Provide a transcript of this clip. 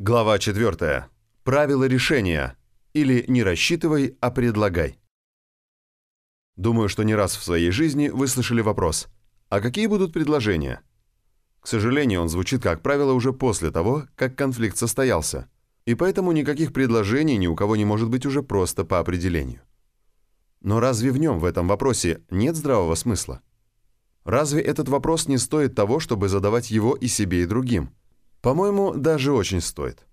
Глава 4. Правила решения. Или не рассчитывай, а предлагай. Думаю, что не раз в своей жизни вы слышали вопрос «А какие будут предложения?» К сожалению, он звучит, как правило, уже после того, как конфликт состоялся, и поэтому никаких предложений ни у кого не может быть уже просто по определению. Но разве в нем, в этом вопросе, нет здравого смысла? Разве этот вопрос не стоит того, чтобы задавать его и себе, и другим? По-моему, даже очень стоит.